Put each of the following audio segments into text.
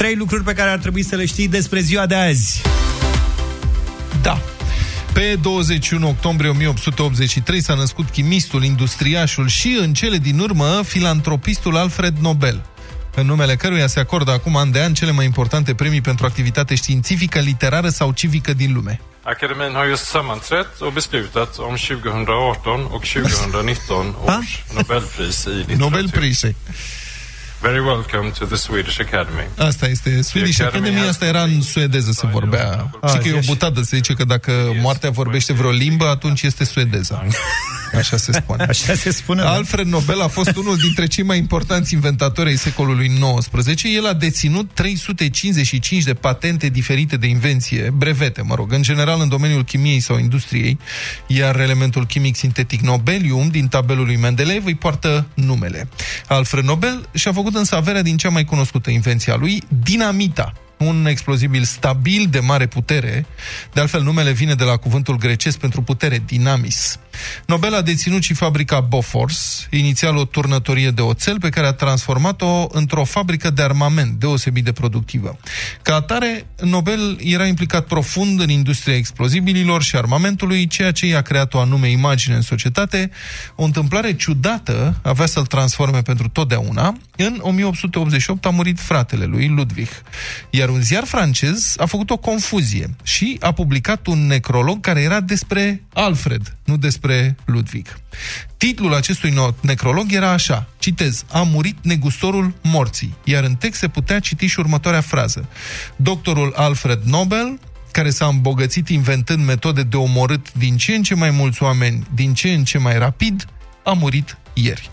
Trei lucruri pe care ar trebui să le știi despre ziua de azi. Da. Pe 21 octombrie 1883 s-a născut chimistul, industriașul și, în cele din urmă, filantropistul Alfred Nobel în numele căruia se acordă acum an de an cele mai importante premii pentru activitate științifică, literară sau civică din lume. Akademin har just sammanträtt och beslutat om 2018 och 2019 års Nobelpris i litteratur. Nobelprise. Very welcome to the Swedish Academy. Asta este Swedish Academy, asta era în suedeză se vorbea. Și că e o butadă, se zice că dacă moartea vorbește vreo limbă, atunci este suedeza. Așa se spune. Așa se spune. da. Alfred Nobel a fost unul dintre cei mai importanți inventatori ai secolului XIX. El a deținut 355 de patente diferite de invenție, brevete, mă rog, în general în domeniul chimiei sau industriei, iar elementul chimic sintetic Nobelium din tabelul lui Mendeleev îi poartă numele. Alfred Nobel și-a făcut însă averea din cea mai cunoscută invenție a lui, dinamita un explozibil stabil de mare putere. De altfel, numele vine de la cuvântul grecesc pentru putere, dinamis. Nobel a deținut și fabrica Bofors, inițial o turnătorie de oțel pe care a transformat-o într-o fabrică de armament deosebit de productivă. Ca atare, Nobel era implicat profund în industria explozibililor și armamentului, ceea ce i-a creat o anume imagine în societate. O întâmplare ciudată avea să-l transforme pentru totdeauna. În 1888 a murit fratele lui, Ludwig. Iar un ziar francez a făcut o confuzie și a publicat un necrolog care era despre Alfred, nu despre Ludwig. Titlul acestui necrolog era așa, citez, a murit negustorul morții, iar în text se putea citi și următoarea frază. Doctorul Alfred Nobel, care s-a îmbogățit inventând metode de omorât din ce în ce mai mulți oameni, din ce în ce mai rapid, a murit ieri.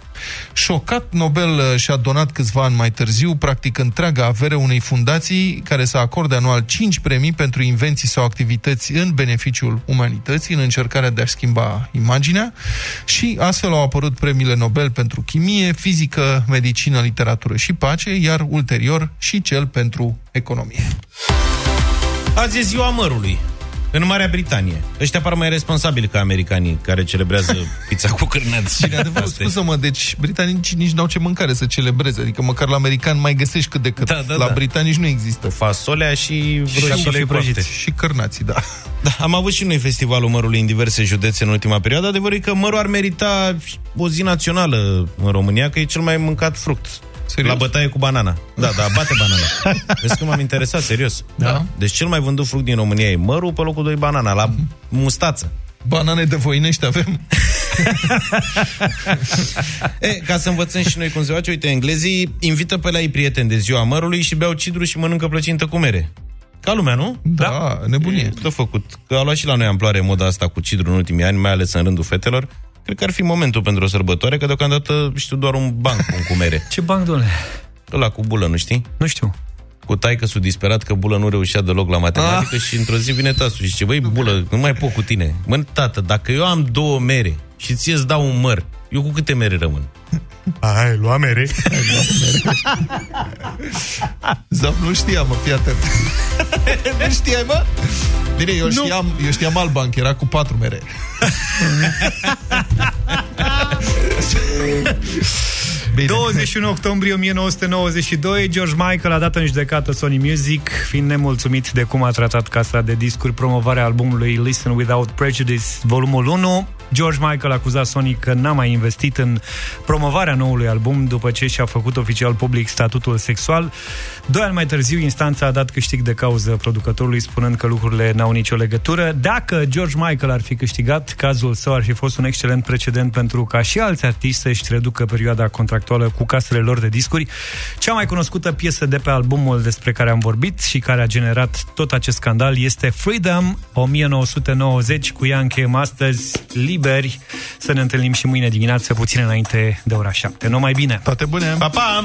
Șocat, Nobel uh, și-a donat câțiva ani mai târziu, practic întreaga avere unei fundații care să acorde anual 5 premii pentru invenții sau activități în beneficiul umanității, în încercarea de a schimba imaginea și astfel au apărut premiile Nobel pentru chimie, fizică, medicină, literatură și pace, iar ulterior și cel pentru economie. Azi e ziua mărului. În Marea Britanie. Ăștia par mai responsabili ca americanii care celebrează pizza cu cârnați. Și în adevăr, scuză-mă, deci britanicii nici n-au ce mâncare să celebreze. Adică măcar la american mai găsești cât de cât. Da, da, la da. britanici nu există. Fasolea și Și, vreo și, prăjite. și cărnații, da. Da, am avut și noi festivalul mărului în diverse județe în ultima perioadă. Adevărul e că mărul ar merita o zi națională în România, că e cel mai mâncat fruct. Serios? La bătaie cu banana. Da, da, bate banana. Vezi că m-am interesat, serios. Da? Deci cel mai vândut fruct din România e mărul, pe locul 2 banana, la mustață. Banane de voinești avem? E, ca să învățăm și noi cum se face, uite, englezii invită pe la ei prieteni de ziua mărului și beau cidru și mănâncă plăcintă cu mere. Ca lumea, nu? Da, nebunie. Tot făcut. Că a luat și la noi amploare moda asta cu cidru în ultimii ani, mai ales în rândul fetelor. Cred că ar fi momentul pentru o sărbătoare, că deocamdată știu doar un banc cu, cu mere. Ce banc, domnule? Ăla cu bulă, nu știi? Nu știu. Cu taică s disperat că bulă nu reușea deloc la matematică Ah. și într-o zi vine tasul și zice, băi, bulă, nu mai pot cu tine. Mă, tată, dacă eu am două mere și ție îți dau un măr, eu cu câte mere rămân? Ai, lua mere. Zam, nu știam, mă, fii atent. nu știai, mă? Bine, eu știam, eu știam alt banc, era cu patru mere. Bine. 21 octombrie 1992, George Michael a dat în judecată Sony Music, fiind nemulțumit de cum a tratat casa de discuri promovarea albumului Listen Without Prejudice, volumul 1. George Michael acuza Sony că n-a mai investit în promovarea noului album după ce și-a făcut oficial public statutul sexual. Doi ani mai târziu, instanța a dat câștig de cauză producătorului, spunând că lucrurile n-au nicio legătură. Dacă George Michael ar fi câștigat, cazul său ar fi fost un excelent precedent pentru ca și alți artiști să-și reducă perioada contractuală cu casele lor de discuri. Cea mai cunoscută piesă de pe albumul despre care am vorbit și care a generat tot acest scandal este Freedom 1990 cu ea încheiem astăzi liberi. Să ne întâlnim și mâine dimineață puțin înainte de ora 7. Numai bine! Toate bune! Pa, pa!